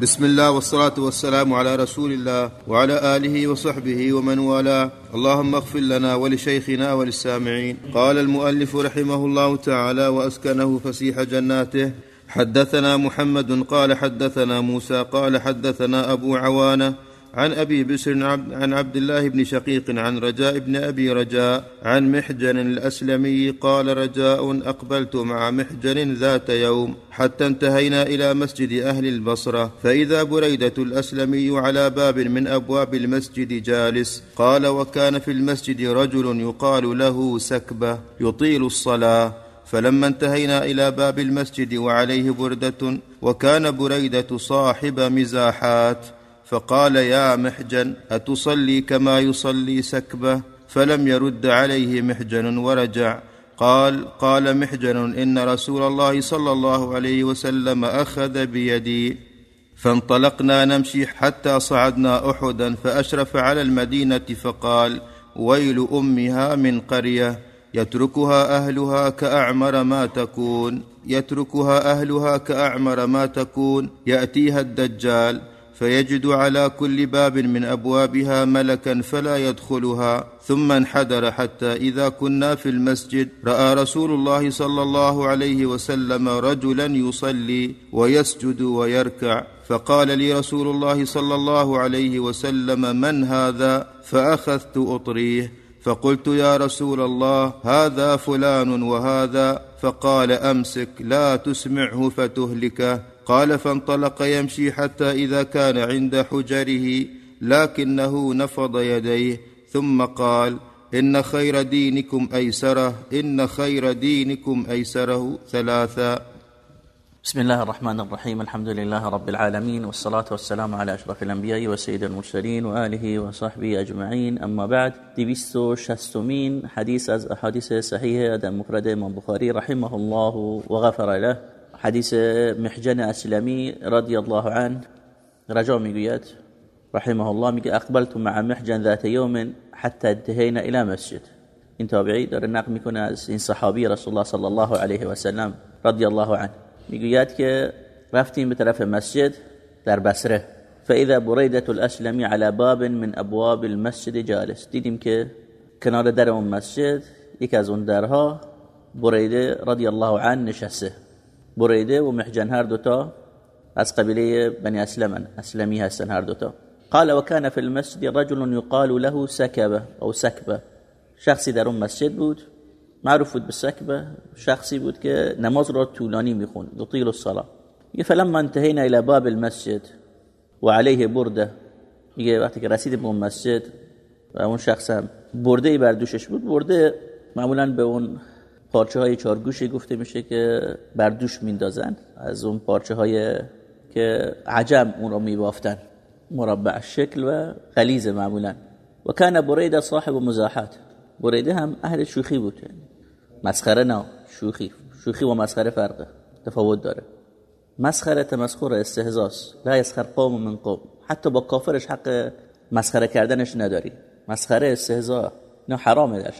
بسم الله والصلاة والسلام على رسول الله وعلى آله وصحبه ومن والاه. اللهم اغفر لنا ولشيخنا وللسامعين. قال المؤلف رحمه الله تعالى وأسكنه فسيح جناته حدثنا محمد قال حدثنا موسى قال حدثنا أبو عوانة عن أبي بشر عن عبد الله بن شقيق عن رجاء بن أبي رجاء عن محجن الأسلمي قال رجاء أقبلت مع محجن ذات يوم حتى انتهينا إلى مسجد أهل البصرة فإذا بريدة الأسلمي على باب من أبواب المسجد جالس قال وكان في المسجد رجل يقال له سكبة يطيل الصلاة فلما انتهينا إلى باب المسجد وعليه بردة وكان بريدة صاحب مزاحات فقال يا محجن أتصلي كما يصلي سكبة؟ فلم يرد عليه محجن ورجع. قال قال محجن إن رسول الله صلى الله عليه وسلم أخذ بيدي. فانطلقنا نمشي حتى صعدنا أحدا فأشرف على المدينة فقال ويل أمها من قرية. يتركها أهلها كأعمر ما تكون. يتركها أهلها كأعمر ما تكون. يأتيها الدجال. فيجد على كل باب من أبوابها ملكا فلا يدخلها ثم انحدر حتى إذا كنا في المسجد رأى رسول الله صلى الله عليه وسلم رجلا يصلي ويسجد ويركع فقال لي رسول الله صلى الله عليه وسلم من هذا؟ فأخذت أطريه فقلت يا رسول الله هذا فلان وهذا. فقال أمسك لا تسمعه فتهلكه. قال فانطلق يمشي حتى إذا كان عند حجره لكنه نفض يديه ثم قال إن خير دينكم أيسره إن خير دينكم أيسره ثلاثا. بسم الله الرحمن الرحيم الحمد لله رب العالمين والصلاة والسلام على أشرف الأنبياء وسيد المرسلين وآله وصحبه أجمعين. أما بعد دویست و شستمین حدیث از احادیث صحیح در مفرد امام بخاری رحمه الله وغفر له. حدیث محجن اسلمی رضی الله عنه. رجا میگوید رحمه الله. میگه اقبلت مع محجن ذات يوم حتى انتهينا إلى مسجد. این تابعی داره نقل میکنه از این صحابی رسول الله صلی الله علیه و سلم رضی الله عنه. میگوید که رفتیم به طرف مسجد در بصره فإذا بريده الاسلمی على باب من أبواب المسجد جالس. دیدیم که کنار در اون مسجد یک از اون درها رضی الله عنه نشسته. بریده و محجن هر دوتا از قبیله بنی اسلمن اسلمی هستن هر دوتا. قال وكان في المسجد رجل يقال له سكبه أو سكبه شخصی در اون مسجد بود. معروف بود به شخصی بود که نماز را طولانی میخوند. یطیل الصلاة. فلما انتهینا إلى باب المسجد و علیه برده. میگه وقتی که رسید به مسجد و اون شخص برده بر دوشش بود برده معمولا به اون پارچه های چارگوشی گفته میشه که بر دوش میندازن. از اون پارچه های که عجم اون رو میبافتن. مربع شکل و غلیظ معمولا. و کان بریده صاحب مزاحات. بریده هم اهل شوخی بود. مسخره نه شوخی. شوخی و مسخره فرقه تفاوت داره. مسخره تمسخر استهزاس لا يسخر قوم من قوم. حتی با کافرش حق مسخره کردنش نداری. مسخره استهزا نه حرامه در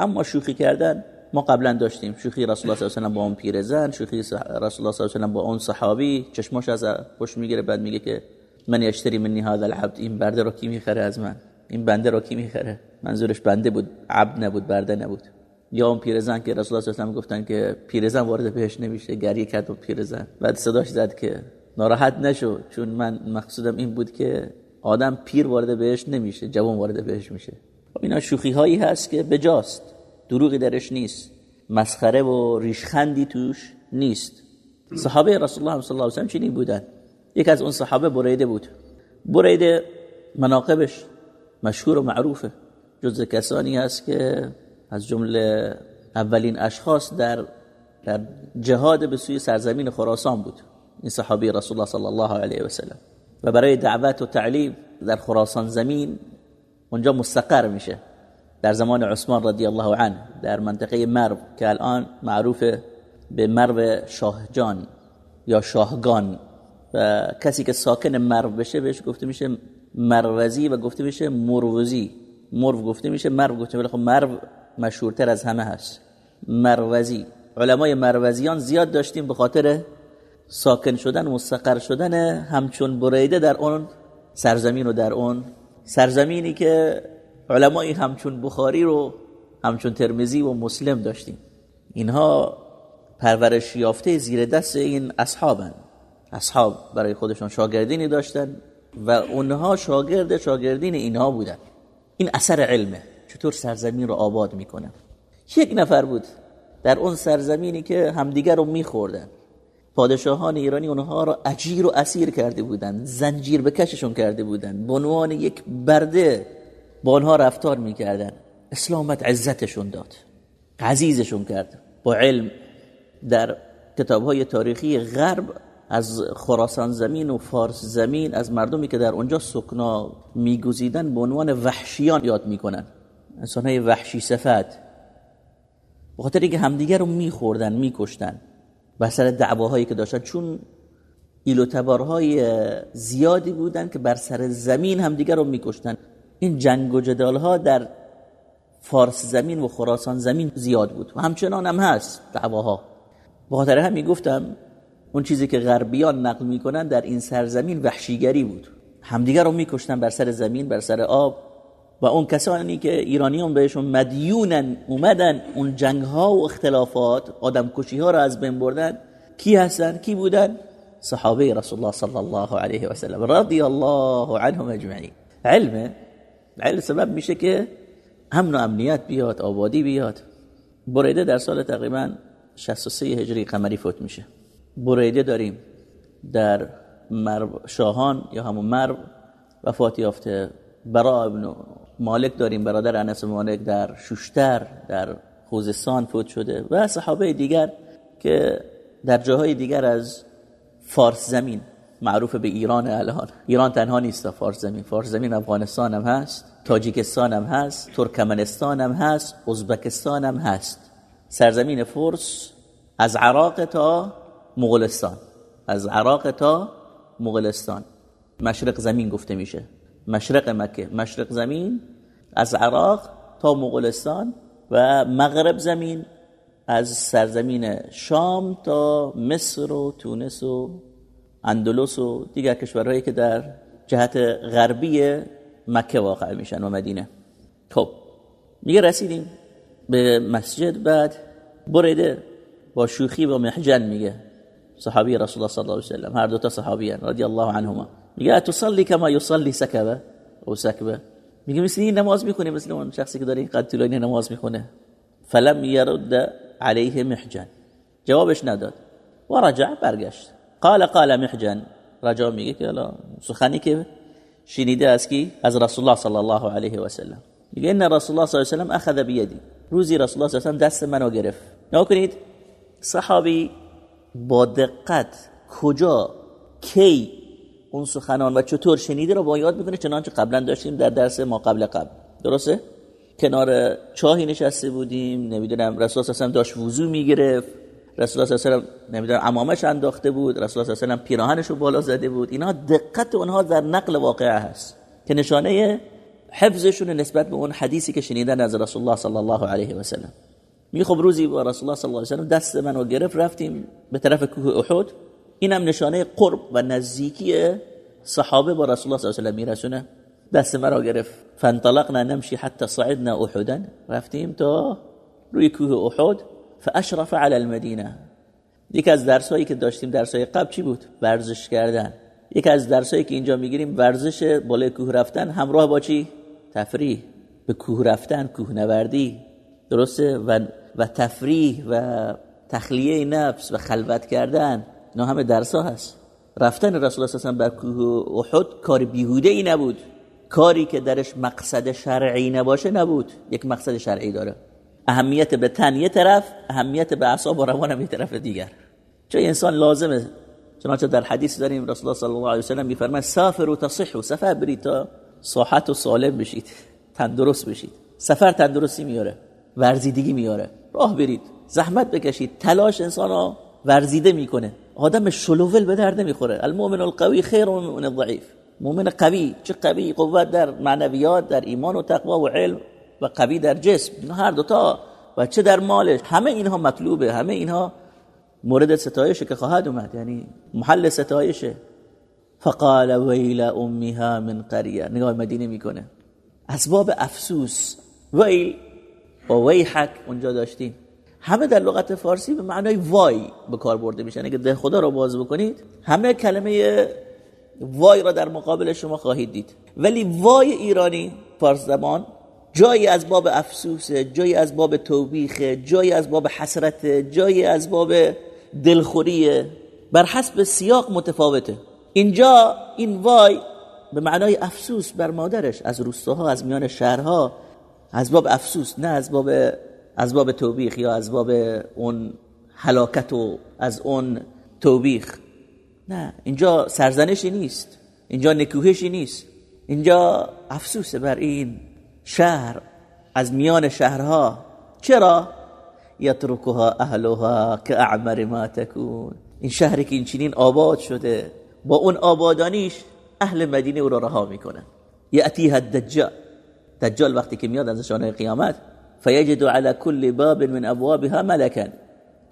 اما شوخی کردن ما قبلا داشتیم شوخی رسول الله صلی الله علیه و با اون پیرزن شوخی رسول الله صلی الله علیه و با اون صحابی. چشماش از خوش می‌گیره بعد میگه که من یشتری منی هذا العبد این برده رو کی می‌خره از من؟ این بنده رو کی می‌خره؟ منظورش بنده بود عبد نبود برده نبود. یا اون پیرزن که رسول الله صلی الله علیه و گفتن که پیرزن وارد بهش نمیشه گریه کرد اون پیرزن. بعد صداش زد که ناراحت نشو چون من مقصودم این بود که آدم پیر وارد بهش نمیشه جوان وارد بهش میشه. خب اینا شوخی هایی هست که بجاست. دروغی درش نیست. مسخره و ریشخندی توش نیست. صحابه رسول الله صلی الله علیه و چنین بودن یک از اون صحابه بریده بود. بریده مناقبش مشهور و معروفه. جز کسانی هست که از جمله اولین اشخاص در در جهاد به سوی سرزمین خراسان بود. این صحابی رسول الله صلی الله علیه و سلم. و برای دعوت و تعلیم در خراسان زمین اونجا مستقر میشه. در زمان عثمان رضی الله عنه در منطقه مرو که الان معروف به مرو شاهجان یا شاهگان. و کسی که ساکن مرو بشه بهش گفته میشه مروزی و گفته میشه مروزی. مرو گفته میشه مرو گفته میشه خب مرو مشهورتر از همه هست. مروزی. علمای مروزیان زیاد داشتیم به خاطر ساکن شدن مستقر شدن همچون بریده در اون سرزمین و در اون سرزمینی که علمای همچون بخاری رو همچون ترمزی و مسلم داشتیم. اینها پرورش یافته زیر دست این اصحابن. اصحاب برای خودشون شاگردینی داشتن و اونها شاگرد شاگردین اینها بودن. این اثر علمه. چطور سرزمین رو آباد می‌کنن یک نفر بود در اون سرزمینی که همدیگر رو میخوردن. پادشاهان ایرانی اونها رو اجیر و اسیر کرده بودن زنجیر بکششون کرده بودن. به عنوان یک برده با اونها رفتار می‌کردن. اسلامت عزتشون داد. عزیزشون کرد. با علم در کتاب های تاریخی غرب از خراسان زمین و فارس زمین از مردمی که در اونجا سکنا میگزیدن به عنوان وحشیان یاد می‌کنن. انسان های وحشی صفت. به خاطر اینکه همدیگر رو میخوردن میکشتن. بر سر دعواهایی که داشتن. چون ایل و تبارهای زیادی بودن که بر سر زمین همدیگر رو میکشتن. این جنگ و جدال ها در فارس زمین و خراسان زمین زیاد بود. و همچنان هم هست دعواها. به خاطر همین گفتم اون چیزی که غربیان نقل می‌کنن در این سرزمین وحشیگری بود. همدیگر رو میکشتن بر سر زمین بر سر آب. و اون کسانی که ایرانیان بهشون مدیونن اومدن اون جنگ ها و اختلافات آدم کشی ها رو از بین بردن کی هستن؟ کی بودن؟ صحابه رسول الله صلی الله علیه و سلم. رضی الله عنهم اجمعین. علم علم سبب میشه که امن و امنیت بیاد آبادی بیاد. بریده در سال تقریبا 63 هجری قمری فوت میشه. بریده داریم در مرو شاهان یا همون مرو وفات یافته. برا ابن مالک داریم برادر انس مالک در شوشتر در خوزستان فوت شده و صحابه دیگر که در جاهای دیگر از فارس زمین. معروف به ایران الان. ایران تنها نیست فارس زمین. فارس زمین افغانستان هم هست تاجیکستان هم هست ترکمنستان هم هست ازبکستان هم هست. سرزمین فرس از عراق تا مغولستان. از عراق تا مغولستان. مشرق زمین گفته میشه. مشرق مکه. مشرق زمین از عراق تا مغولستان و مغرب زمین از سرزمین شام تا مصر و تونس و اندلس و دیگر کشورهایی که در جهت غربی مکه واقع میشن و مدینه. خب میگه رسیدیم به مسجد بعد بریده با شوخی و محجن میگه صحابی رسول الله صلی الله علیه و سلم هر دو تا صحابیان رضی الله عنهما. میگه تصلی کما یصلی سکبه؟ او سکبه. میگه مثل این نماز می‌کنه مثل اون شخصی که داره این قد طولانی نماز می‌کنه فلم يرد عليه محجن. جوابش نداد. و رجع برگشت. قال قال محجن. رجع میگه که الان سخنی که شنیده است کی؟ از رسول الله صلی الله علیه و سلم. میگه ان رسول الله صلی الله علیه و سلم اخذ بيدي روزی رسول الله صلی الله علیه و سلم دست منو گرفت. نکنید صحابی با دقت کجا کی اون سخنان و چطور شنیده رو با یاد می‌کنه؟ چنانچه قبلا داشتیم در درس ما قبل قبل. درسته؟ کنار چاهی نشسته بودیم. نمی‌دونم رسول الله صلی داشت وضو می‌گرفت. رسول الله صلی الله نمی‌دونم امامش انداخته بود رسول الله صلی الله پیراهنش رو بالا زده بود. اینا دقت اونها در نقل واقعه هست که نشانه حفظشون نسبت به اون حدیثی که شنیدن از رسول الله صلی الله علیه و سلم. می خب روزی با رسول الله صلی الله علیه و سلم دست منو گرفت رفتیم به طرف کوه احد. اینم نشانه قرب و نزدیکی صحابه با رسول الله صلی الله علیه و سلم میرسونه. دست مرا گرفت. فانطلقنا نمشي حتى صعدنا احدا. رفتیم تا روی کوه احد. فاشرف على المدینه یک از درسایی که داشتیم درسای قبل چی بود؟ ورزش کردن. یک از درسایی که اینجا می‌گیریم ورزش بالای کوه رفتن. همراه با چی؟ تفریح. به کوه رفتن کوه نوردی. درسته؟ و و تفریح و تخلیه نفس و خلوت کردن. اینا همه درس ها هست. رفتن رسول الله صلی بر کوه احد کار بیهوده ای نبود. کاری که درش مقصد شرعی نباشه نبود. یک مقصد شرعی داره. اهمیت به تن یه طرف اهمیت به اعصاب و روان هم یه طرف دیگر. چون انسان لازمه. چنانچه در حدیث داریم رسول الله صلی الله علیه و سلم میفرماید سافر و تصح و سفر برید تا صحت و سالم بشید. تندرست بشید. سفر تندرستی میاره ورزیدگی میاره راه برید. زحمت بکشید. تلاش انسان ورزیده می‌کنه. آدم شلوول به درد نمی‌خوره. المؤمن القوی خیر من الضعیف. مؤمن قوی. چه قوی؟ قوت در معنویات در ایمان و تقوا و علم. و قوی در جسم. هر دوتا و چه در مالش. همه اینها مطلوبه. همه اینها مورد ستایشه که خواهد اومد. یعنی محل ستایشه. فقال ویل امها من قریه. نگاه مدینه می‌کنه. اسباب افسوس. ویل و ویحک اونجا داشتیم. همه در لغت فارسی به معنای وای به کار برده میشن. اگه ده خدا رو باز بکنید همه کلمه وای را در مقابل شما خواهید دید. ولی وای ایرانی فارس زبان جایی از باب افسوس جایی از باب توبیخ جایی از باب حسرت جایی از باب دلخوری. بر حسب سیاق متفاوته. اینجا این وای به معنای افسوس بر مادرش از روستاها از میان شهرها از باب افسوس نه از باب از باب توبیخ یا از باب اون حلاکت و از اون توبیخ. نه اینجا سرزنشی نیست. اینجا نکوهشی نیست. اینجا افسوس بر این شهر از میان شهرها چرا؟ یترکها اهلها که اعمر ما تکون. این شهری که این چنین آباد شده با اون آبادانیش اهل مدینه او را رها می‌کنن یأتیها الدجال. دجال وقتی که میاد از شانه قیامت فیجد على كل باب من ابوابها ملکا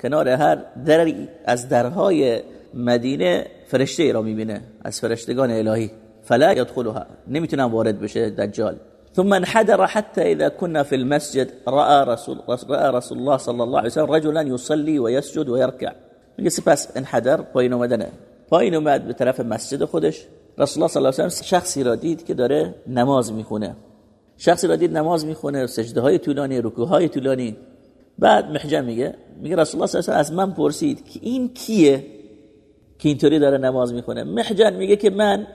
کنار هر دری از درهای مدینه فرشته ای را می‌بینه از فرشتگان الهی. فلا يدخلها نمی‌تونن وارد بشه دجال. ثم انحدر حتى إذا كنا في المسجد رأى رسول, رأى رسول الله صلى الله عليه وسلم رجلا يصلي ويسجد ويركع. میگه سپس انحدر. پایین اومدنه پایین اومد به طرف مسجد خودش. رسول الله صلی الله علیه و شخصی را دید که داره نماز می‌خونه. شخصی را دید نماز می‌خونه. سجده های طولانی رکوع طولانی. بعد محجم میگه میگه رسول الله صلی الله علیه و از من پرسید که این کیه که اینطوری داره نماز می‌خونه. محجن میگه که من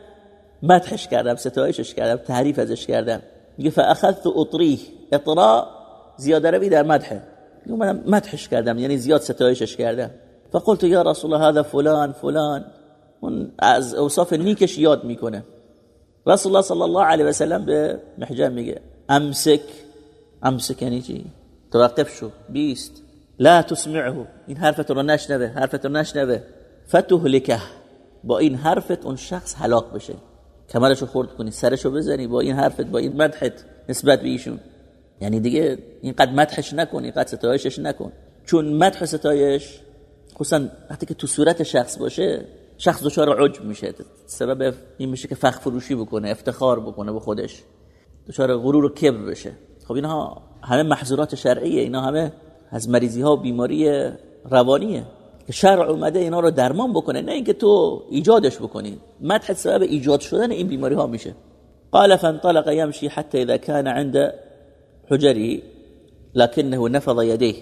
مدحش کردم ستایشش کردم تعریف ازش کردم. میگه فاخذت اطریه اطراء زیاده روی در مدحه. من مدحش کردم یعنی زیاد ستایشش کردم. فقلت یا رسول الله هذا فلان فلان. اون از اوصاف نیکش یاد می‌کنه. رسول الله صلی الله علیه و به محجم میگه امسک. امسک یعنی چی؟ توقف شو بیست. لا تسمعه. این حرفت رو نشنوه حرفت رو نشنوه. فتهلکه. با این حرفت اون شخص هلاک بشه. کمرشو خورد کنی سرشو بزنی با این حرفت با این مدحت نسبت به ایشون. یعنی دیگه اینقدر مدحش نکن اینقدر ستایشش نکن. چون مدح ستایش خصوصا وقتی که تو صورت شخص باشه شخص دچار عجب میشه. سبب این میشه که فخ فروشی بکنه افتخار بکنه به خودش. دچار غرور و کبر بشه. خب اینها همه محظورات شرعیه اینا همه از مریضی ها و بیماری روانیه. شرع اومده اینا رو درمان بکنه نه اینکه تو ایجادش بکنی. مدح سبب ایجاد شدن این بیماری ها میشه. قال فانطلق يمشي حتى اذا كان عند حجره لكنه نفض يديه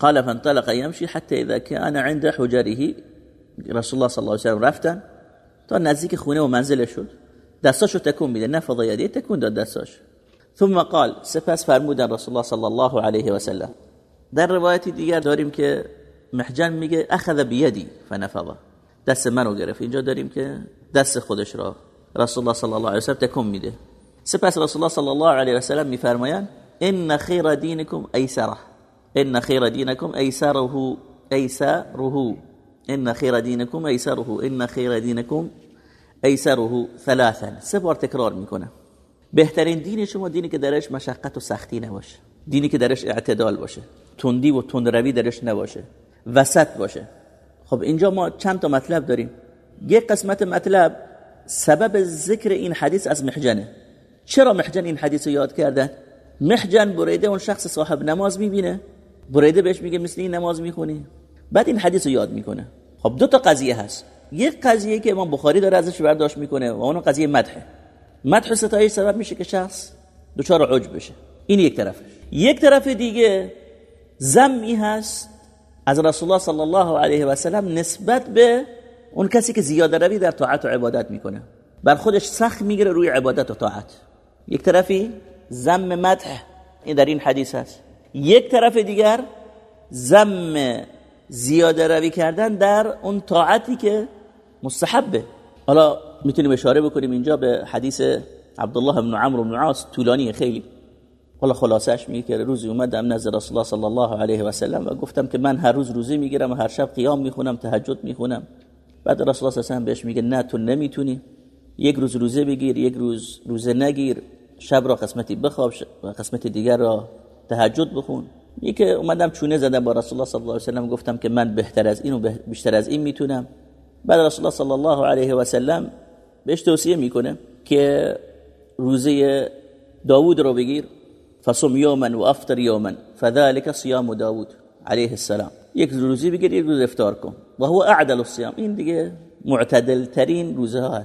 قال فانطلق يمشي حتى اذا كان عند حجره رسول الله صلی الله علیه و رفتن. تا نزدیک خونه و منزلش شد. دستاشو تکون میده. نفض یدی تکون داد دستاش. ثم قال سپس فرمودن رسول الله صلی الله علیه و سلم. در روایتی دیگر داریم که محجن میگه اخذ بیدی فنفضه دست منو گرفت. اینجا داریم که دست خودش را رسول الله صلی الله علیه و سلم تکون میده. سپس رسول الله صلی الله علیه و سلم میفرمایند ان خیر دینکم ایسره. ان خیر دینکم ایسره. ایسره. ان خیر دینکم ایسره. ان خیر دینکم ایسره. ثلاثا. سه بار تکرار می‌کنه. بهترین دین شما دینی که درش مشقت و سختی نباشه. دینی که درش اعتدال باشه. تندی و تندروی درش نباشه. وسط باشه. خب اینجا ما چند تا مطلب داریم. یک قسمت مطلب سبب ذکر این حدیث از محجنه. چرا محجن این حدیث رو یاد کرده؟ محجن بریده اون شخص صاحب نماز می‌بینه بریده بهش میگه مثل این نماز می‌خونی. بعد این حدیث رو یاد می‌کنه. خب دو تا قضیه هست. یک قضیه که امام بخاری داره ازش برداشت می‌کنه و اون قضیه مدحه مدح ستایش سبب میشه که شخص دچار عجب بشه. این یک طرفش. یک طرف دیگه زمی هست از رسول الله صلی الله علیه و سلم نسبت به اون کسی که زیاده روی در طاعت و عبادت می‌کنه. بر خودش سخت می‌گیره روی عبادت و طاعت. یک طرفی زم مدح. این در این حدیث هست. یک طرف دیگر زم زیاده روی کردن در اون طاعتی که مستحبه. حالا می‌تونیم اشاره بکنیم اینجا به حدیث عبدالله بن عمرو بن عاص طولانی خیلی. حالا خلاصش میگه که روزی اومدم نزد رسول الله صلی الله علیه و سلم و گفتم که من هر روز روزی می‌گیرم و هر شب قیام می‌خونم تهجد می‌خونم. بعد رسول الله صلی الله بهش میگه نه تو نمی‌تونی. یک روز روزه بگیر یک روز روزه نگیر. شب را قسمتی بخواب و قسمت دیگر را تهجد بخون. که اومدم چونه زدم با رسول الله صلی الله علیه و سلم گفتم که من بهتر از این و بیشتر از این می‌تونم. بعد رسول الله صلی الله علیه و سلم بهش توصیه می‌کنه که روزه داوود رو بگیر. فصم یوما و افطر یوما فذلك صیام داوود علیه السلام. یک روزی بگیر یک روز افطار کن. و هو اعدل الصيام این دیگه معتدل ترین روزه ها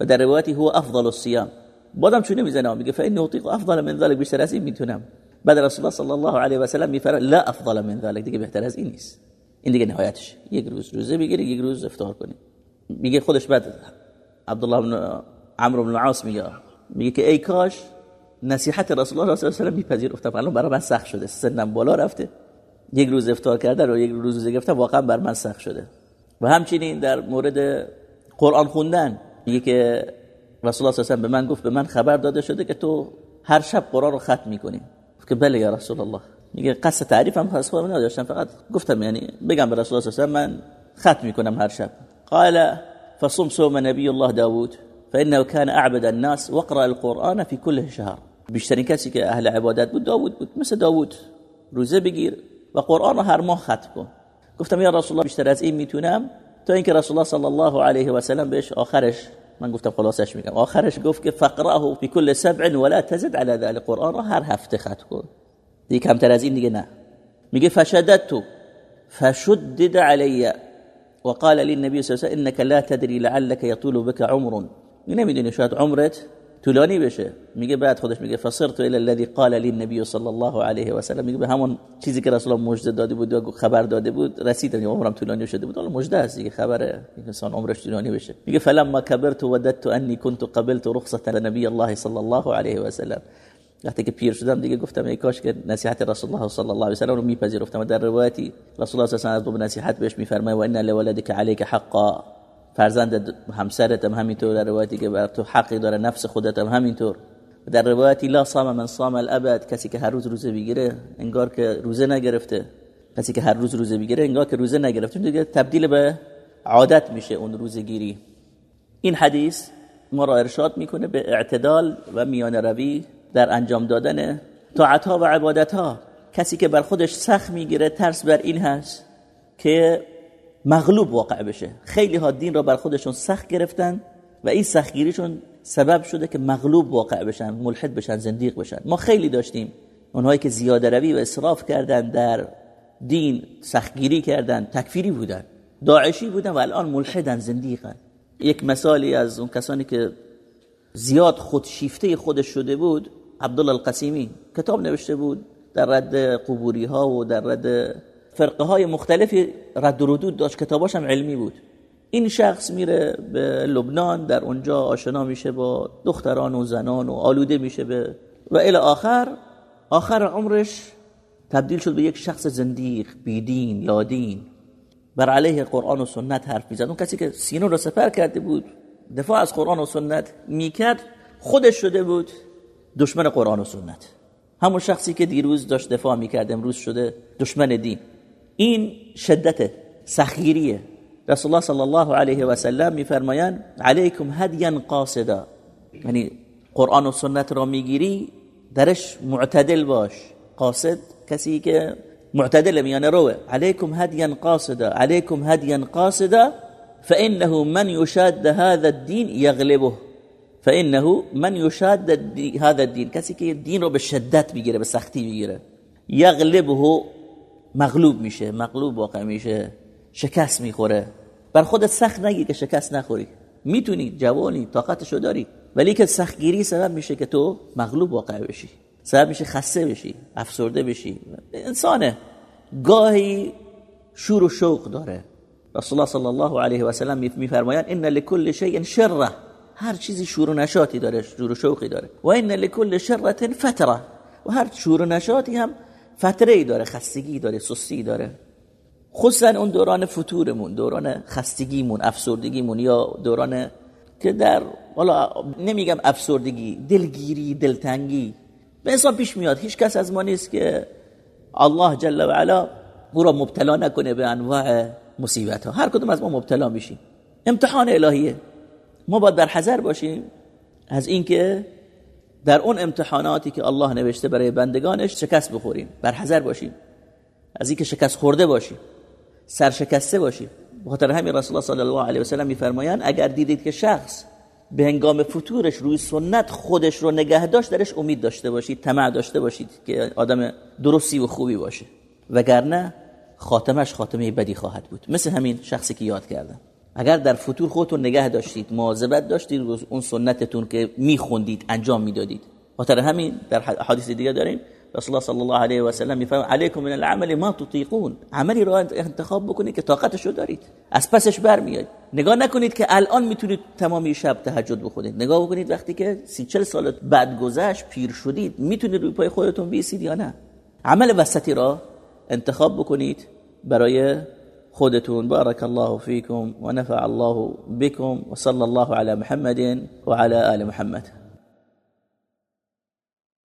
و در روایتی هو افضل الصيام بادم چونه می‌زنه؟ میگه فإنه اطيق افضل من ذلك. بیشتر از این می‌تونم. بعد رسول الله صلی الله علیه و سلم لا افضل من ذلك. دیگه بهتر از این نیست. این دیگه نهایتش. یک روز روزه بگیری یک روز افطار کنی میگه خودش بعد عبدالله بن عمرو بن العاص میگه میگه که ای کاش نصیحت رسول الله صلی الله علیه و سلم میپذیرفتم الان برای من سخت شده. سنم بالا رفته. یک روز افطار کرده و یک روز روزه گرفتن واقعا بر من سخت شده. و همچنین در مورد قرآن خوندن میگه که رسول الله صلی الله علیه و به من گفت به من خبر داده شده که تو هر شب قرآن رو ختم می‌کنی. که بله یا رسول الله. میگه قصد تعریف هم خاص خودم نداشتم فقط گفتم یعنی بگم به رسول الله صلی من ختم می‌کنم هر شب. قال فصم صوم نبی الله داوود فانه كان اعبد الناس واقرا القرآن في كل شهر. بیشترین کسی که أهل عبادت بود داوود بود مثل داوود. روزه بگیر و قرآن رو هر ماه ختم کن. گفتم یا رسول الله بیشتر از این میتونم؟ تا اینکه رسول الله صلی الله علیه و سلم بهش آخرش من گفتم خلاصش میگم آخرش گفت که فقرأه کل سبع ولا تزد على ذلك قرآن رو هر هفته ختم کن. دیگه کمتر از این دیگه نه. میگه فشددت فشدد علی وقال لي النبي صلى الله عليه وسلم انك لا تدري لعلك يطول بك عمر نمیدونی شاید عمرت طولانی بشه. میگه بعد خودش میگه فصرت الى الذي قال لي النبي صلى الله عليه و سلم. میگه به همون چیزی که رسول الله مژده داده بود و خبر داده بود رسیدم عمرم طولانی شده بود. حالا مژده است دیگه خبره. انسان عمرش طولانی بشه. میگه فلما كبرت وددت اني كنت قبلت رخصه النبي الله صلى الله عليه و سلم. وقتی که پیر شدم دیگه گفتم ای کاش که نصیحت رسول الله صلی الله علیه و سلم رو میپذیرفتم. در روایتی رسول الله صلی الله علیه و سلم نصیحت بهش میفرمایه و ان لولدك عليك حقا. فرزند همسرت هم همینطور در روایتی که بر تو حقی داره نفس خودت هم همینطور. در روایتی لا صام من صام الابد کسی که هر روز روزه بگیره انگار که روزه نگرفته. کسی که هر روز روزه بگیره انگار که روزه نگرفته. دیگه تبدیل به عادت میشه اون روزه گیری این حدیث ما را ارشاد می‌کنه به اعتدال و میان روی در انجام دادن طاعت ها و عبادت ها کسی که بر خودش سخت می‌گیره ترس بر این هست که مغلوب واقع بشه. خیلی ها دین را بر خودشون سخت گرفتن و این سختگیریشون سبب شده که مغلوب واقع بشن ملحد بشن زندیق بشن. ما خیلی داشتیم اونهایی که زیاده روی و اصراف کردن در دین سختگیری کردن تکفیری بودن. داعشی بودن و الان ملحدن زندیقن. یک مثالی از اون کسانی که زیاد خودشیفته خودش شده بود عبدالله القسیمی کتاب نوشته بود در رد قبوری ها و در رد فرقه های مختلفی رد و ردود داشت کتاباش هم علمی بود. این شخص میره به لبنان در اونجا آشنا میشه با دختران و زنان و آلوده میشه به و الی آخر آخر عمرش تبدیل شد به یک شخص زندیق بیدین لادین. بر علیه قرآن و سنت حرف می‌زد. اون کسی که سینو رو سفر کرده بود دفاع از قرآن و سنت می‌کرد خودش شده بود دشمن قرآن و سنت. همون شخصی که دیروز داشت دفاع می‌کرد امروز شده دشمن دین. این شدت سخیریه رسول الله صلی الله علیه و سلم میفرمایند علیکم هدیا قاصدا. یعنی قرآن و سنت را میگیری درش معتدل باش. قاصد کسی که معتدل میان روه. علیکم هدیا قاصدا. علیکم هدیا قاصدا فإنه من يشاد هذا الدين يغلبه. فإنه من يشاد هذا الدين. کسی که دین رو به شدت بگیره به سختی بگیره یغلبه مغلوب میشه مغلوب واقع میشه شکست می‌خوره. بر خودت سخت نگی که شکست نخوری. می‌تونی جوانی طاقتشو داری. ولی که سختگیری سبب میشه که تو مغلوب واقع بشی. سبب میشه خسته بشی افسرده بشی. انسانه. گاهی شور و شوق داره. رسول الله صلی الله علیه و سلم میفرمایند ان لكل شیء شره. هر چیزی شور و نشاطی داره شور و شوقی داره. و ان لكل شره فتره. و هر شور و نشاطی هم فتره ای داره خستگی داره سستی داره. خصوصا اون دوران فتورمون دوران خستگیمون افسردگیمون یا دوران که در حالا نمیگم افسردگی دلگیری دلتنگی. به انسان پیش میاد. هیچ کس از ما نیست که الله جل و علا او را مبتلا نکنه به انواع مصیبت ها هر کدوم از ما مبتلا میشیم. امتحان الهیه. ما باید بر حذر باشیم از اینکه در اون امتحاناتی که الله نوشته برای بندگانش شکست بخوریم بر حذر باشیم. از اینکه شکست خورده باشی سرشکسته باشی بخاطر همین رسول الله صلی الله علیه و سلم میفرمایند اگر دیدید که شخص به هنگام فتورش روی سنت خودش رو نگه داشت درش امید داشته باشید طمع داشته باشید که آدم درستی و خوبی باشه. وگرنه خاتمش خاتمه بدی خواهد بود. مثل همین شخصی که یاد کردم. اگر در فتور خودتون نگه داشتید مواظبت داشتید اون سنتتون که میخوندید انجام می‌دادید. خاطر همین در حدیث دیگه داریم رسول الله صلی الله علیه و سلم میفرما علیکم من العمل ما تطیقون. عملی رو انتخاب بکنید که طاقتش رو دارید. از پسش برمیاد نگاه نکنید که الان می‌تونید تمامی شب تهجد بخونید. نگاه بکنید وقتی که 30 40 سال بعد گذشت پیر شدید می‌تونید روی پای خودتون بیسید یا نه؟ عمل وسطی را انتخاب بکنید برای خودتون بارك الله فيكم ونفع الله بكم وصلى الله على محمد وعلى آل محمد.